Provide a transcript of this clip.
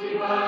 Shiva.